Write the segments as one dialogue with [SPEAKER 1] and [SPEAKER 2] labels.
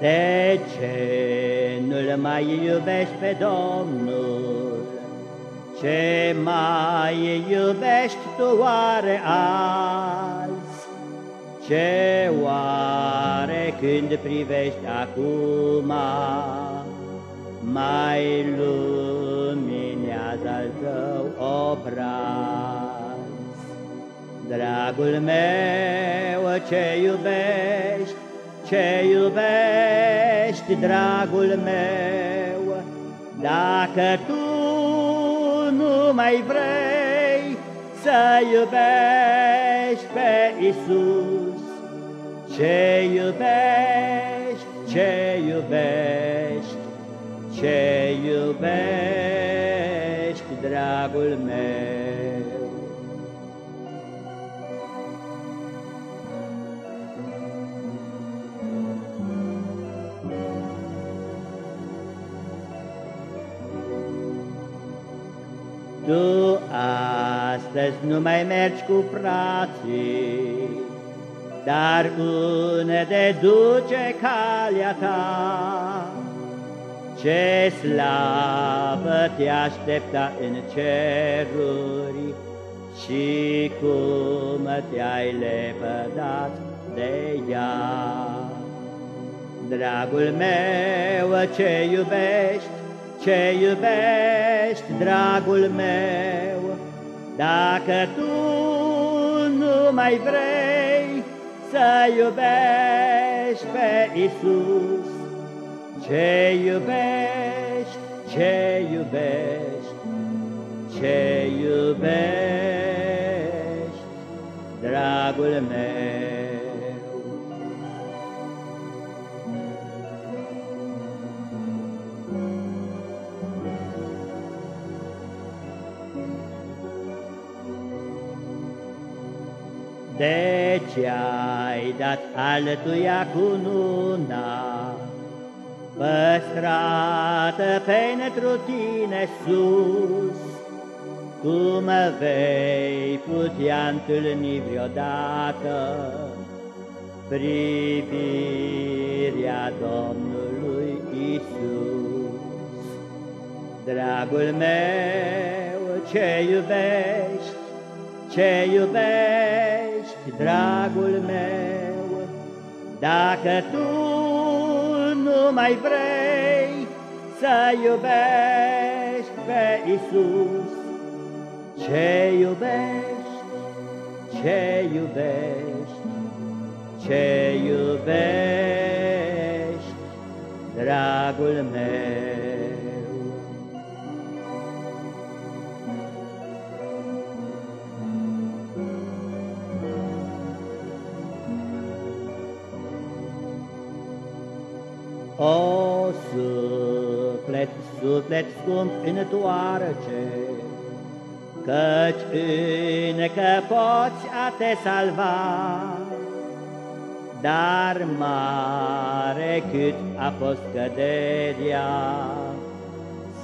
[SPEAKER 1] De ce nu-L mai iubești pe Domnul? Ce mai iubești tu oare azi? Ce oare când privești acum Mai luminează al tău obraz? Dragul meu, ce iubești, ce iubești, dragul meu, Dacă tu nu mai vrei să iubești pe Isus, Ce iubești, ce iubești, ce iubești, dragul meu. Tu astăzi nu mai mergi cu frații, Dar unde duce calea ta. Ce slavă te aștepta în ceruri Și cum te-ai lepădat de ea. Dragul meu, ce iubești, ce iubești, dragul meu, Dacă tu nu mai vrei să iubești pe Isus, Ce iubești, ce iubești, ce iubești, dragul meu. De ce ai dat altuia cununa, Păstrată pentru tine sus? Cum vei putea întâlni vreodată Privirea Domnului Isus? Dragul meu, ce iubești, ce iubești, dragul meu, Dacă tu nu mai vrei să iubești pe Isus, Ce iubești, ce iubești, ce iubești, dragul meu. O suflet, suflet scump, întoarce, Căci încă poți a te salva, Dar mare cât a fost căderea,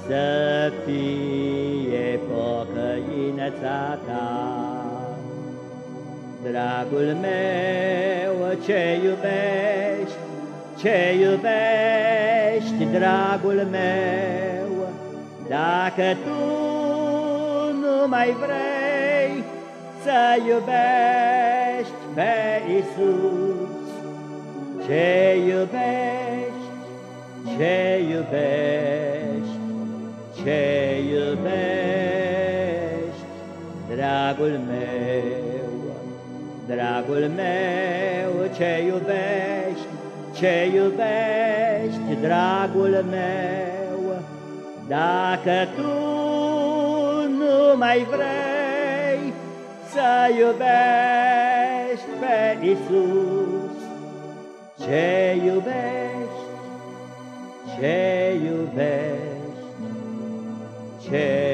[SPEAKER 1] Să fie pocăința ta. Dragul meu, ce iubești, ce iubești, dragul meu, Dacă tu nu mai vrei să iubești pe Isus, Ce iubești, ce iubești, ce iubești, dragul meu, dragul meu, ce iubești, ce iubești, dragul meu, Dacă tu nu mai vrei să iubești pe Isus, Ce iubești, ce iubești, ce